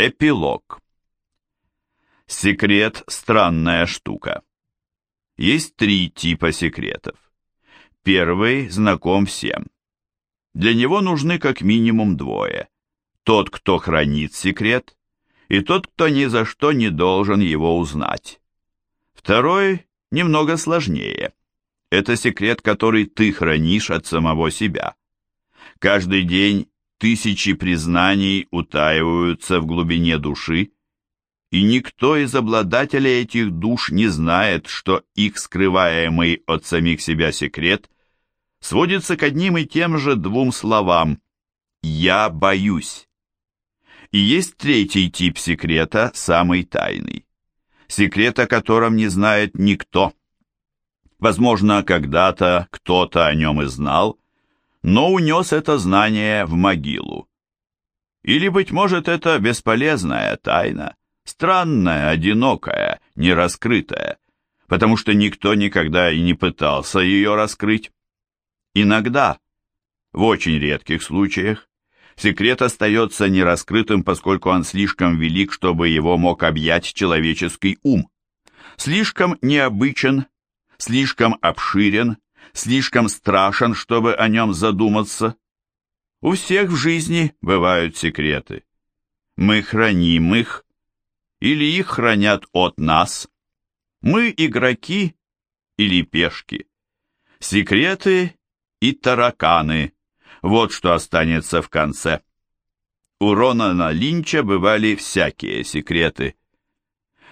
Эпилог. Секрет – странная штука. Есть три типа секретов. Первый знаком всем. Для него нужны как минимум двое. Тот, кто хранит секрет, и тот, кто ни за что не должен его узнать. Второй немного сложнее. Это секрет, который ты хранишь от самого себя. Каждый день Тысячи признаний утаиваются в глубине души, и никто из обладателей этих душ не знает, что их скрываемый от самих себя секрет сводится к одним и тем же двум словам «я боюсь». И есть третий тип секрета, самый тайный. Секрет, о котором не знает никто. Возможно, когда-то кто-то о нем и знал, но унес это знание в могилу. Или, быть может, это бесполезная тайна, странная, одинокая, нераскрытая, потому что никто никогда и не пытался ее раскрыть. Иногда, в очень редких случаях, секрет остается нераскрытым, поскольку он слишком велик, чтобы его мог объять человеческий ум. Слишком необычен, слишком обширен, слишком страшен, чтобы о нем задуматься. У всех в жизни бывают секреты. Мы храним их, или их хранят от нас. Мы игроки или пешки. Секреты и тараканы – вот что останется в конце. У Ронана Линча бывали всякие секреты.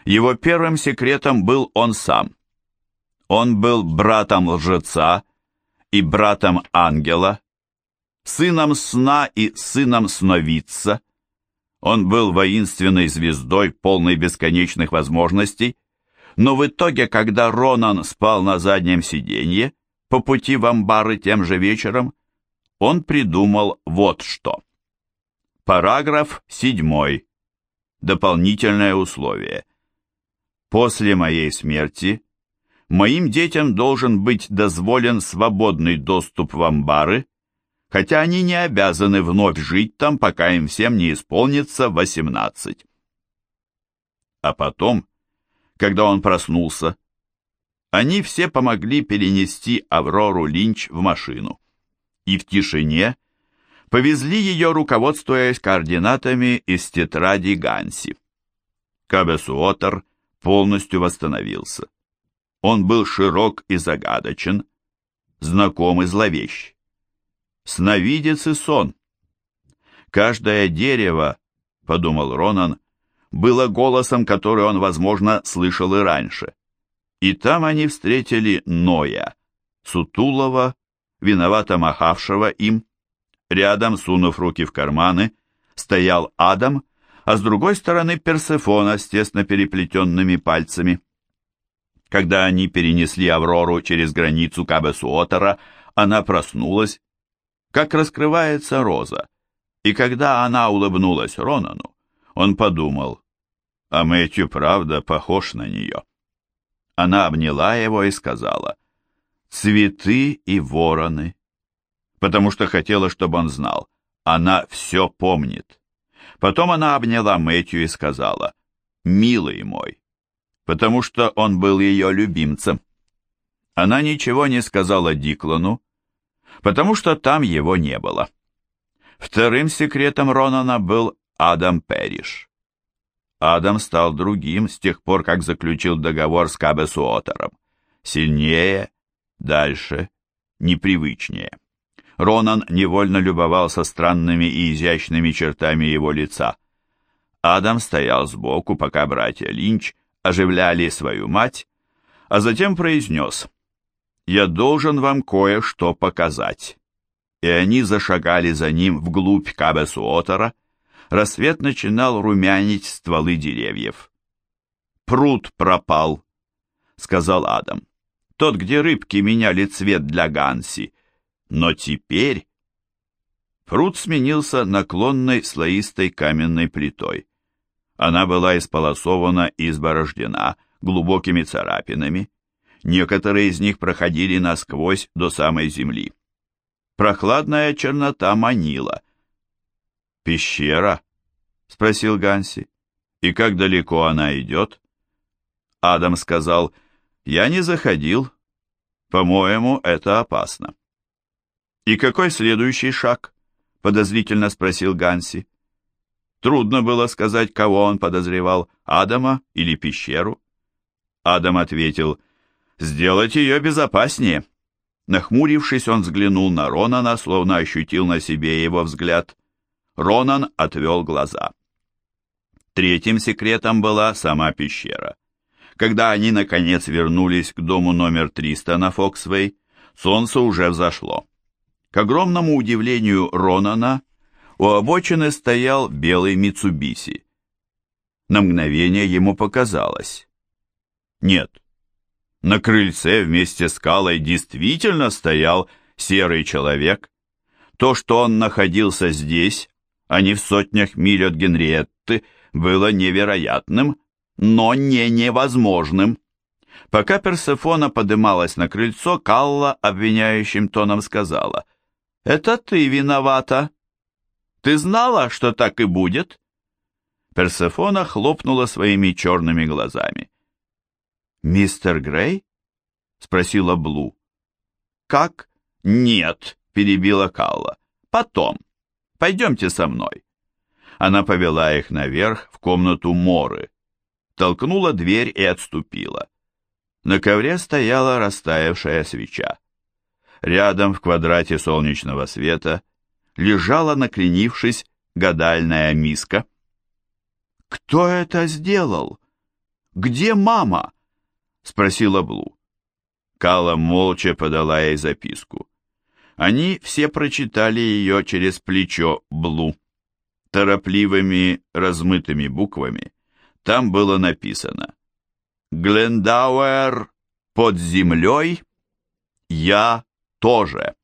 Его первым секретом был он сам. Он был братом лжеца и братом ангела, сыном сна и сыном сновидца. Он был воинственной звездой, полной бесконечных возможностей, но в итоге, когда Ронан спал на заднем сиденье, по пути в амбары тем же вечером, он придумал вот что. Параграф 7. Дополнительное условие. После моей смерти моим детям должен быть дозволен свободный доступ в амбары, хотя они не обязаны вновь жить там, пока им всем не исполнится 18. А потом, когда он проснулся, они все помогли перенести Аврору Линч в машину. И в тишине повезли ее, руководствуясь координатами из тетради Ганси. Кабесуотер полностью восстановился. Он был широк и загадочен, знаком и зловещ. Сновидец и сон. Каждое дерево, подумал Ронан, было голосом, который он, возможно, слышал и раньше. И там они встретили Ноя, Сутулова, виновато махавшего им. Рядом, сунув руки в карманы, стоял Адам, а с другой стороны Персефона с тесно переплетенными пальцами. Когда они перенесли Аврору через границу Кабесуотера, она проснулась, как раскрывается роза. И когда она улыбнулась Ронану, он подумал, а Мэтью правда похож на нее. Она обняла его и сказала, «Цветы и вороны», потому что хотела, чтобы он знал, она все помнит. Потом она обняла Мэтью и сказала, «Милый мой, потому что он был ее любимцем. Она ничего не сказала Диклану, потому что там его не было. Вторым секретом Ронана был Адам Перриш. Адам стал другим с тех пор, как заключил договор с Кабесуотером. Сильнее, дальше, непривычнее. Ронан невольно любовался странными и изящными чертами его лица. Адам стоял сбоку, пока братья Линч оживляли свою мать, а затем произнес «Я должен вам кое-что показать». И они зашагали за ним вглубь Кабесуотера. Рассвет начинал румянить стволы деревьев. «Пруд пропал», — сказал Адам. «Тот, где рыбки меняли цвет для Ганси. Но теперь...» Пруд сменился наклонной слоистой каменной плитой. Она была исполосована и изборождена глубокими царапинами. Некоторые из них проходили насквозь до самой земли. Прохладная чернота манила. Пещера. — спросил Ганси. «И как далеко она идет?» Адам сказал, «Я не заходил. По-моему, это опасно». «И какой следующий шаг?» — подозрительно спросил Ганси. Трудно было сказать, кого он подозревал, Адама или пещеру. Адам ответил, «Сделать ее безопаснее». Нахмурившись, он взглянул на Ронана, словно ощутил на себе его взгляд. Ронан отвел глаза. Третьим секретом была сама пещера. Когда они, наконец, вернулись к дому номер 300 на Фоксвей, солнце уже взошло. К огромному удивлению Ронана, у обочины стоял белый Митсубиси. На мгновение ему показалось. Нет, на крыльце вместе с Калой действительно стоял серый человек. То, что он находился здесь, а не в сотнях миль от Генриетты, было невероятным, но не невозможным. Пока Персефона подымалась на крыльцо, Калла обвиняющим тоном сказала, «Это ты виновата. Ты знала, что так и будет?» Персефона хлопнула своими черными глазами. «Мистер Грей?» — спросила Блу. «Как?» «Нет», — перебила Калла. «Потом. Пойдемте со мной». Она повела их наверх, в комнату Моры. Толкнула дверь и отступила. На ковре стояла растаявшая свеча. Рядом в квадрате солнечного света лежала, накренившись, гадальная миска. «Кто это сделал? Где мама?» — спросила Блу. Кала молча подала ей записку. Они все прочитали ее через плечо Блу. Торопливыми, размытыми буквами там было написано «Глендауэр под землей, я тоже».